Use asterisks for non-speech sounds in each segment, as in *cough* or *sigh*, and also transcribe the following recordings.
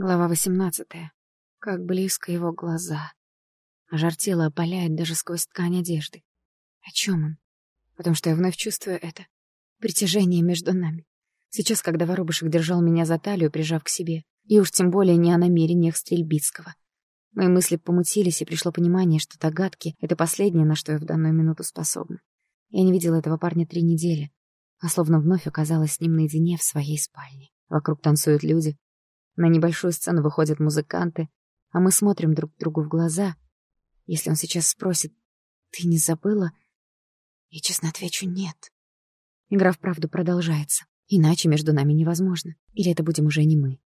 Глава восемнадцатая. Как близко его глаза. Жар тела опаляет даже сквозь ткань одежды. О чем он? Потому что я вновь чувствую это. Притяжение между нами. Сейчас, когда Воробушек держал меня за талию, прижав к себе. И уж тем более не о намерениях Стрельбицкого. Мои мысли помутились, и пришло понимание, что догадки — это последнее, на что я в данную минуту способна. Я не видела этого парня три недели, а словно вновь оказалась с ним наедине в своей спальне. Вокруг танцуют люди. На небольшую сцену выходят музыканты, а мы смотрим друг другу в глаза. Если он сейчас спросит «Ты не забыла?» Я честно отвечу «Нет». Игра вправду продолжается. Иначе между нами невозможно. Или это будем уже не мы.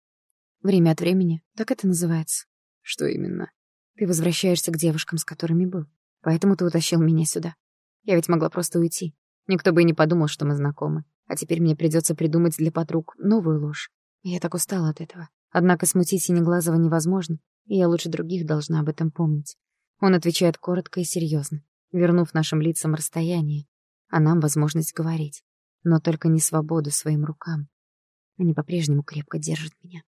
Время от времени, так это называется. Что именно? Ты возвращаешься к девушкам, с которыми был. Поэтому ты утащил меня сюда. Я ведь могла просто уйти. Никто бы и не подумал, что мы знакомы. А теперь мне придется придумать для подруг новую ложь. Я так устала от этого. Однако смутить Синеглазого невозможно, и я лучше других должна об этом помнить. Он отвечает коротко и серьезно, вернув нашим лицам расстояние, а нам возможность говорить. Но только не свободу своим рукам. Они по-прежнему крепко держат меня.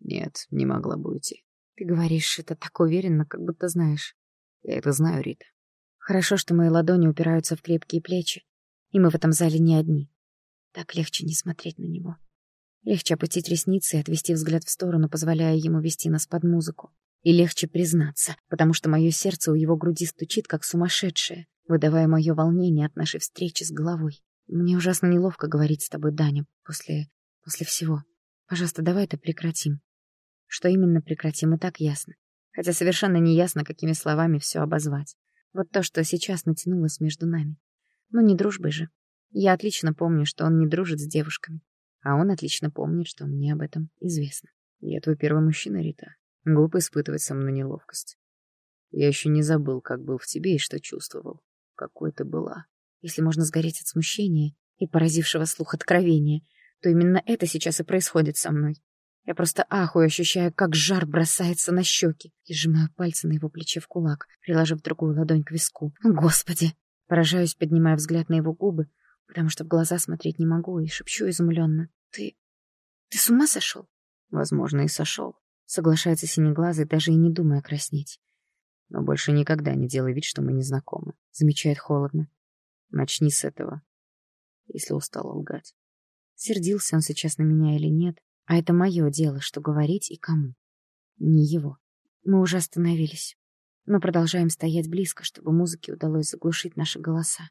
Нет, не могла бы уйти. Ты говоришь это так уверенно, как будто знаешь. Я это знаю, Рита. Хорошо, что мои ладони упираются в крепкие плечи, и мы в этом зале не одни. Так легче не смотреть на него. Легче опустить ресницы и отвести взгляд в сторону, позволяя ему вести нас под музыку. И легче признаться, потому что мое сердце у его груди стучит, как сумасшедшее, выдавая мое волнение от нашей встречи с головой. Мне ужасно неловко говорить с тобой, Даня, после... после всего. Пожалуйста, давай это прекратим. Что именно прекратим, и так ясно. Хотя совершенно не ясно, какими словами все обозвать. Вот то, что сейчас натянулось между нами. Ну, не дружбой же. Я отлично помню, что он не дружит с девушками. А он отлично помнит, что мне об этом известно. Я твой первый мужчина, Рита. Глупо испытывать со мной неловкость. Я еще не забыл, как был в тебе и что чувствовал. Какой ты была. Если можно сгореть от смущения и поразившего слух откровения, то именно это сейчас и происходит со мной. Я просто ахую, ощущая, как жар бросается на щеки, и сжимаю пальцы на его плече в кулак, приложив другую ладонь к виску. Господи! Поражаюсь, поднимая взгляд на его губы, потому что в глаза смотреть не могу, и шепчу изумленно. «Ты... ты с ума сошел?» «Возможно, и сошел», — соглашается синеглазый, даже и не думая краснеть. «Но больше никогда не делай вид, что мы не знакомы», — замечает холодно. «Начни с этого, если устал лгать». Сердился он сейчас на меня или нет, а это мое дело, что говорить и кому. Не его. Мы уже остановились, но продолжаем стоять близко, чтобы музыке удалось заглушить наши голоса.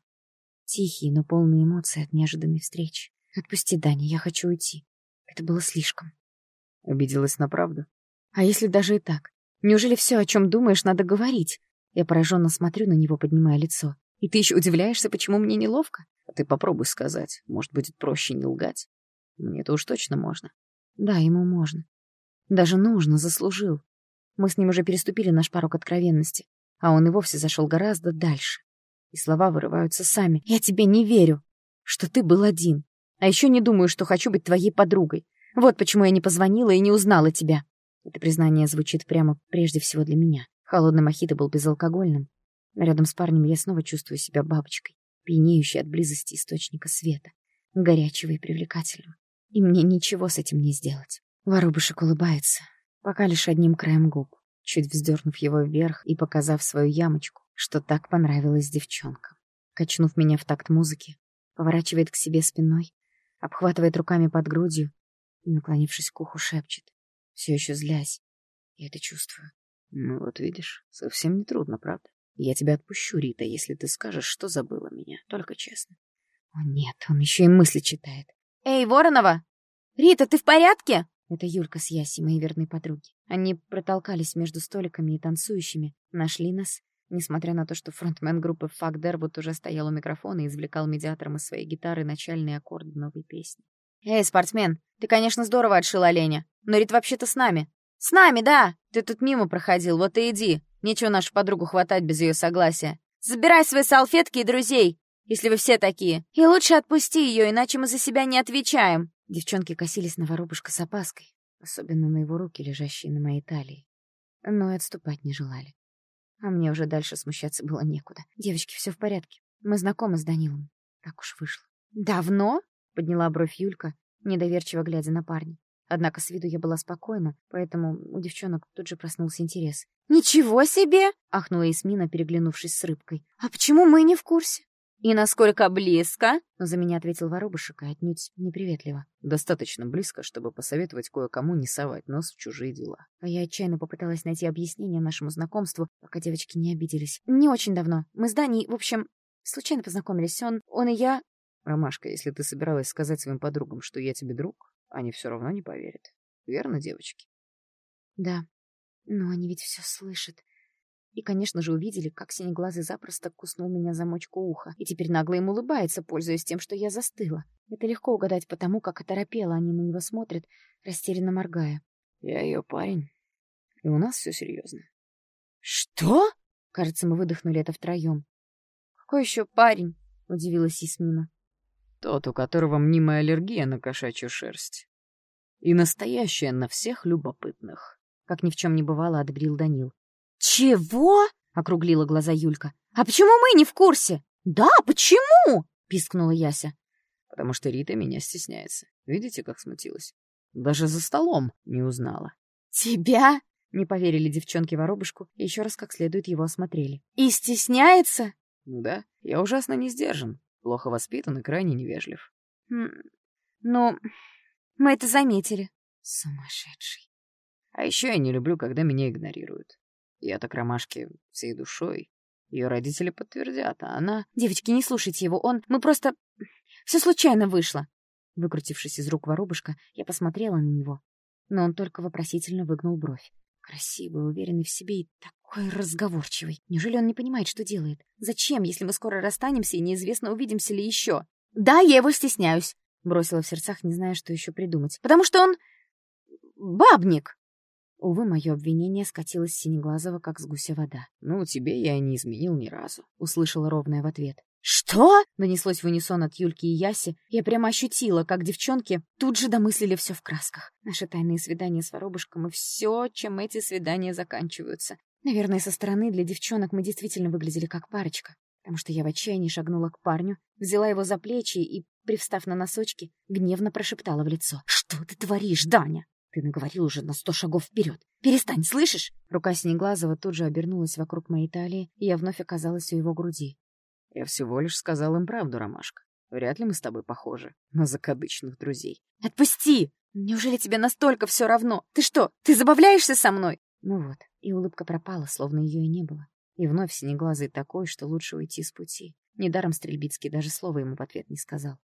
Тихие, но полные эмоций от неожиданной встречи. Отпусти, Даня, я хочу уйти. Это было слишком. Обиделась на правду? А если даже и так? Неужели все, о чем думаешь, надо говорить? Я пораженно смотрю на него, поднимая лицо. И ты еще удивляешься, почему мне неловко? А ты попробуй сказать. Может, будет проще не лгать. Мне это уж точно можно. Да, ему можно. Даже нужно, заслужил. Мы с ним уже переступили наш порог откровенности, а он и вовсе зашел гораздо дальше. И слова вырываются сами. «Я тебе не верю, что ты был один. А еще не думаю, что хочу быть твоей подругой. Вот почему я не позвонила и не узнала тебя». Это признание звучит прямо прежде всего для меня. Холодный мохито был безалкогольным. Рядом с парнем я снова чувствую себя бабочкой, пьянеющей от близости источника света, горячего и привлекательного. И мне ничего с этим не сделать. Воробушек улыбается, пока лишь одним краем губ, чуть вздернув его вверх и показав свою ямочку, что так понравилось девчонкам. Качнув меня в такт музыки, поворачивает к себе спиной, обхватывает руками под грудью и, наклонившись к уху, шепчет, все еще злясь. Я это чувствую. Ну вот видишь, совсем не трудно, правда? Я тебя отпущу, Рита, если ты скажешь, что забыла меня, только честно. О нет, он еще и мысли читает. «Эй, Воронова! Рита, ты в порядке?» Это Юлька с Яси, мои верные подруги. Они протолкались между столиками и танцующими, нашли нас, несмотря на то, что фронтмен группы «Фак Дервуд» уже стоял у микрофона и извлекал медиатором из своей гитары начальные аккорды новой песни. «Эй, спортсмен, ты, конечно, здорово отшил оленя, но Рит вообще-то с нами». «С нами, да! Ты тут мимо проходил, вот и иди. Нечего нашу подругу хватать без ее согласия. Забирай свои салфетки и друзей, если вы все такие. И лучше отпусти ее, иначе мы за себя не отвечаем». Девчонки косились на воробушка с опаской, особенно на его руки, лежащие на моей талии. Но и отступать не желали. А мне уже дальше смущаться было некуда. Девочки, все в порядке. Мы знакомы с Данилом. Так уж вышло. «Давно?» — подняла бровь Юлька, недоверчиво глядя на парня. Однако с виду я была спокойна, поэтому у девчонок тут же проснулся интерес. «Ничего себе!» — ахнула Эсмина, переглянувшись с рыбкой. «А почему мы не в курсе?» «И насколько близко?» Но за меня ответил воробушек и отнюдь неприветливо. Достаточно близко, чтобы посоветовать кое-кому не совать нос в чужие дела. А я отчаянно попыталась найти объяснение нашему знакомству, пока девочки не обиделись. Не очень давно. Мы с Даней, в общем, случайно познакомились. Он, он и я... Ромашка, если ты собиралась сказать своим подругам, что я тебе друг, они все равно не поверят. Верно, девочки? Да. Но они ведь все слышат. И, конечно же, увидели, как синеглазый запросто куснул меня за мочку уха, и теперь нагло им улыбается, пользуясь тем, что я застыла. Это легко угадать потому, как оторопело они на него смотрят, растерянно моргая. Я ее парень, и у нас все серьезно. «Что?» Кажется, мы выдохнули это втроем. «Какой еще парень?» — удивилась Ясмина. «Тот, у которого мнимая аллергия на кошачью шерсть. И настоящая на всех любопытных». Как ни в чем не бывало, отбрил Данил. «Чего?» — округлила глаза Юлька. «А почему мы не в курсе?» «Да, почему?» — пискнула Яся. «Потому что Рита меня стесняется. Видите, как смутилась? Даже за столом не узнала». «Тебя?» — не поверили девчонки воробушку и еще раз как следует его осмотрели. «И стесняется?» «Ну да, я ужасно не сдержан, плохо воспитан и крайне невежлив». «Ну, мы это заметили». «Сумасшедший». А еще я не люблю, когда меня игнорируют. Я так ромашке всей душой. Ее родители подтвердят, а она... Девочки, не слушайте его, он... Мы просто... *sniffs* Все случайно вышло. Выкрутившись из рук воробушка, я посмотрела на него. Но он только вопросительно выгнул бровь. Красивый, уверенный в себе и такой разговорчивый. Неужели он не понимает, что делает? Зачем, если мы скоро расстанемся и неизвестно, увидимся ли еще? Да, я его стесняюсь. Бросила в сердцах, не зная, что еще придумать. Потому что он... бабник. Увы, мое обвинение скатилось с Синеглазого, как с гуся вода. «Ну, тебе я не изменил ни разу», — услышала ровное в ответ. «Что?» — донеслось в унисон от Юльки и Яси. Я прямо ощутила, как девчонки тут же домыслили все в красках. Наши тайные свидания с воробушком и все, чем эти свидания заканчиваются. Наверное, со стороны для девчонок мы действительно выглядели как парочка, потому что я в отчаянии шагнула к парню, взяла его за плечи и, привстав на носочки, гневно прошептала в лицо. «Что ты творишь, Даня?» Ты наговорил уже на сто шагов вперед. Перестань, слышишь? Рука Синеглазова тут же обернулась вокруг моей талии, и я вновь оказалась у его груди. Я всего лишь сказал им правду, Ромашка. Вряд ли мы с тобой похожи на закадычных друзей. Отпусти! Неужели тебе настолько все равно? Ты что, ты забавляешься со мной? Ну вот, и улыбка пропала, словно ее и не было. И вновь синеглазый такой, что лучше уйти с пути. Недаром Стрельбицкий даже слова ему в ответ не сказал.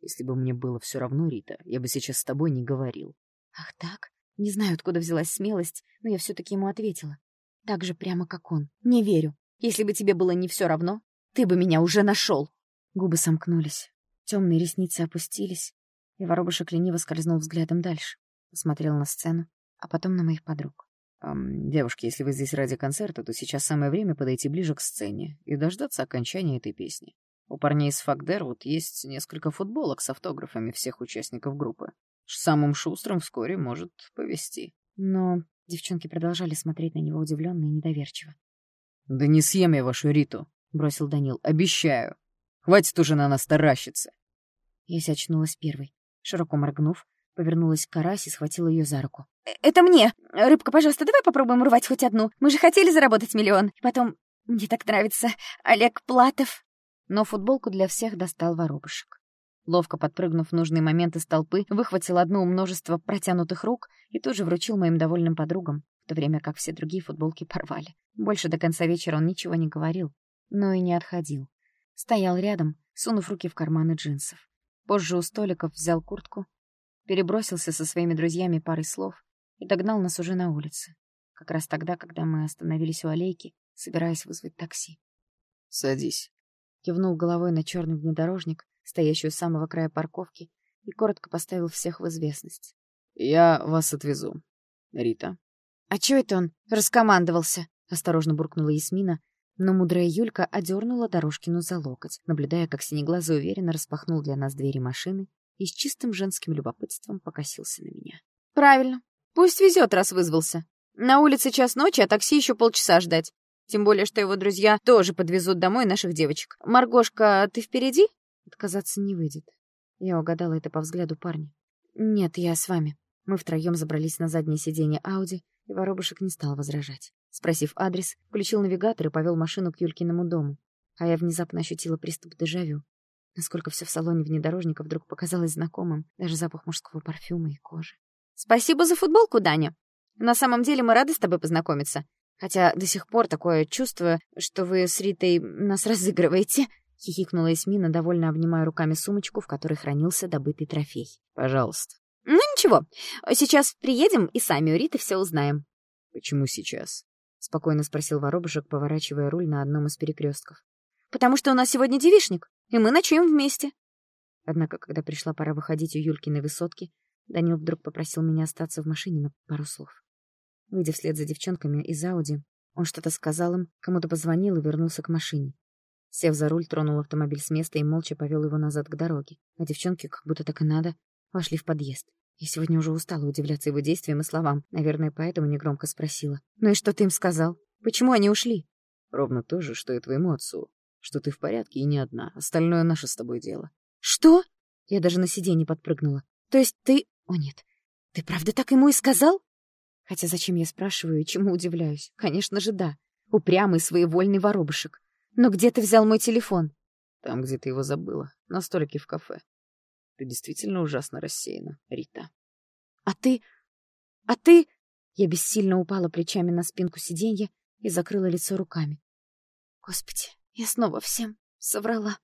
Если бы мне было все равно, Рита, я бы сейчас с тобой не говорил. Ах так? Не знаю, откуда взялась смелость, но я все-таки ему ответила. Так же прямо, как он. Не верю. Если бы тебе было не все равно, ты бы меня уже нашел. Губы сомкнулись. Темные ресницы опустились, и воробушек лениво скользнул взглядом дальше. Посмотрел на сцену, а потом на моих подруг. «Девушки, если вы здесь ради концерта, то сейчас самое время подойти ближе к сцене и дождаться окончания этой песни. У парней из Факдервуд есть несколько футболок с автографами всех участников группы. Самым шустрым вскоре может повести. Но девчонки продолжали смотреть на него удивленно и недоверчиво. «Да не съем я вашу Риту», — бросил Данил. «Обещаю. Хватит уже на нас таращиться». Я очнулась первой. Широко моргнув, повернулась к Карасе и схватила ее за руку. «Э, «Это мне! Рыбка, пожалуйста, давай попробуем рвать хоть одну. Мы же хотели заработать миллион. Потом, мне так нравится Олег Платов». Но футболку для всех достал воробушек. Ловко подпрыгнув в нужный момент из толпы, выхватил одну у множества протянутых рук и тут же вручил моим довольным подругам, в то время как все другие футболки порвали. Больше до конца вечера он ничего не говорил, но и не отходил. Стоял рядом, сунув руки в карманы джинсов. Позже у столиков взял куртку, перебросился со своими друзьями парой слов и догнал нас уже на улице. Как раз тогда, когда мы остановились у аллейки, собираясь вызвать такси. «Садись», — кивнул головой на черный внедорожник, стоящую с самого края парковки, и коротко поставил всех в известность. «Я вас отвезу. Рита». «А чё это он раскомандовался?» — осторожно буркнула Ясмина, но мудрая Юлька одернула Дорожкину за локоть, наблюдая, как Синеглазый уверенно распахнул для нас двери машины и с чистым женским любопытством покосился на меня. «Правильно. Пусть везет, раз вызвался. На улице час ночи, а такси еще полчаса ждать. Тем более, что его друзья тоже подвезут домой наших девочек. Маргошка, ты впереди?» Отказаться не выйдет. Я угадала это по взгляду парня. «Нет, я с вами». Мы втроем забрались на заднее сиденье Ауди, и воробушек не стал возражать. Спросив адрес, включил навигатор и повел машину к Юлькиному дому. А я внезапно ощутила приступ дежавю. Насколько все в салоне внедорожника вдруг показалось знакомым, даже запах мужского парфюма и кожи. «Спасибо за футболку, Даня. На самом деле мы рады с тобой познакомиться. Хотя до сих пор такое чувство, что вы с Ритой нас *laughs* разыгрываете», — хихикнула Эсмина, довольно обнимая руками сумочку, в которой хранился добытый трофей. «Пожалуйста». «Ну ничего, сейчас приедем и сами у Риты все узнаем». «Почему сейчас?» — спокойно спросил воробушек, поворачивая руль на одном из перекрестков. «Потому что у нас сегодня девишник, и мы ночуем вместе». Однако, когда пришла пора выходить у Юлькиной высотки, Данил вдруг попросил меня остаться в машине на пару слов. Выйдя вслед за девчонками из Ауди, он что-то сказал им, кому-то позвонил и вернулся к машине. Сев за руль, тронул автомобиль с места и молча повел его назад к дороге. А девчонки, как будто так и надо, вошли в подъезд. Я сегодня уже устала удивляться его действиям и словам, наверное, поэтому негромко спросила. «Ну и что ты им сказал? Почему они ушли?» «Ровно то же, что и твоему отцу. Что ты в порядке и не одна. Остальное наше с тобой дело». «Что?» Я даже на сиденье подпрыгнула. «То есть ты...» «О нет, ты правда так ему и сказал?» Хотя зачем я спрашиваю и чему удивляюсь? Конечно же, да. Упрямый, своевольный воробушек. Но где ты взял мой телефон? Там, где ты его забыла. На столике в кафе. Ты действительно ужасно рассеяна, Рита. А ты... А ты... Я бессильно упала плечами на спинку сиденья и закрыла лицо руками. Господи, я снова всем соврала.